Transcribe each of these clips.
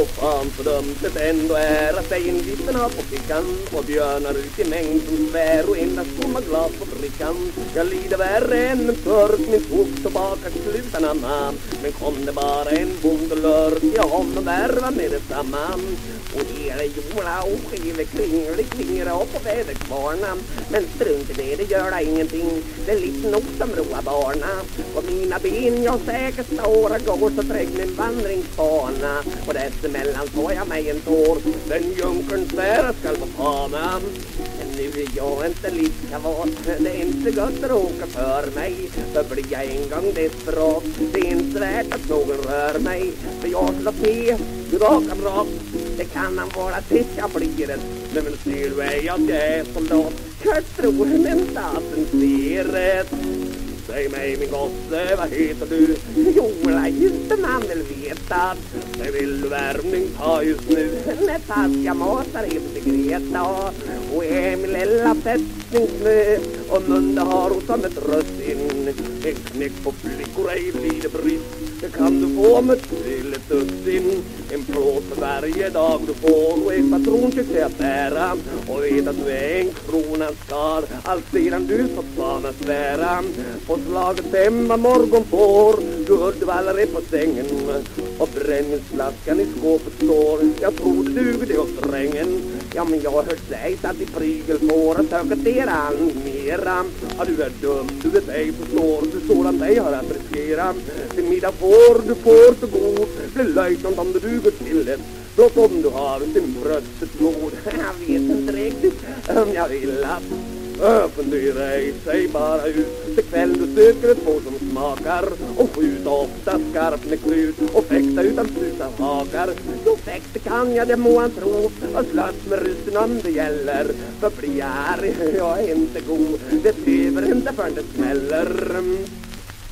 Och fan så dumt det ändå är att lejonvitten har på fickan Och björnar ut i mängd som svär och endast tomma glas på brickan. Jag lider värre än en törst min fot tillbaka slutar man Men kom det bara en bondelörk, jag honom värva med detsamma. Och hela dig och skive kringlig klingra upp på väderkvarna. Men strunt i det, det gör det ingenting Det är lite nog som roar barna. På mina ben jag säkert några går så trägg min vandringsbana. Och Emellan får jag mig en tår. Den junkern svär skall få fana Men nu är jag inte lika van Det är inte gott att råka för mig. För blir jag en gång desperat Det är inte värt att någon rör mig. För jag slår till, raka rakt Det kan han vara tills jag blir en. Men ser du ej att jag är soldat Jag tror men staten ser det Säg mig min gosse, vad heter du? Jo, just man vill veta Det vill värmning ta just nu? Med fast jag matar inte Greta Och Emil lilla fästningssnö och Munde har hon som ett russin En knäck på flickor ej blir det brist Det kan du få med till ett dussin En plåt för varje dag du får Och ett patron till att bära Och vet att du är en kronan skar Allt sedan du fått vana svära På slaget femma morgon får Du Uddevalla är på sängen Och brännvinsflaskan i skåpet står Jag tror det duger det åt drängen Ja men jag har hört dig satt i prygel får att söka an mera. Ja du är dum, du vet ej förstår Du sådan dig har att riskera Till middag får du får så god Bli löjtnant om du duger till det. Blott om du har din bröstet mod Jag vet inte riktigt om jag vill att fundera ej, säg bara ut. Ikväll kväll du söker ett får som smakar. Och skjut ofta skarpt med krut. Och fäkta utan sluta hakar. Jo, fäkta kan jag, det må han tro. Och slåss med ryssen om det gäller. För blir jag arg, jag är inte god. Det lever inte förrän det smäller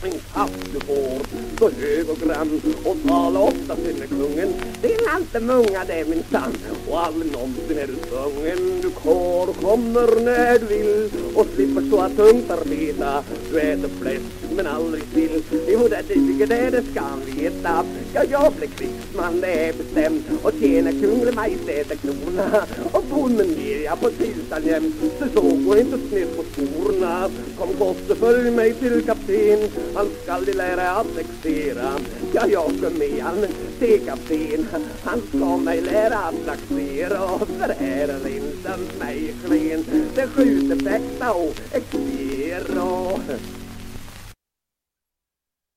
en katt du får. Så hög och grann och tala ofta till med kungen. Det är alltid många det minsann och aldrig någonsin är du tvungen. Du kår kommer när du vill. Och slipper så att tungt arbeta. Du äter fläsk men aldrig sill jo det duger det det ska han veta. Ja jag blir krigsman det är bestämt. Och tjänar kunglig majestät en krona. Och bonden jag på tisdagen jämt så så går inte snett på skorna kom gosse följ mig till kapten. Han skall de lära att exera Ja, jag går med han till kapten. Han ska mig lära att laxera Och är linsen mig klen Det skjuter fäkta och expera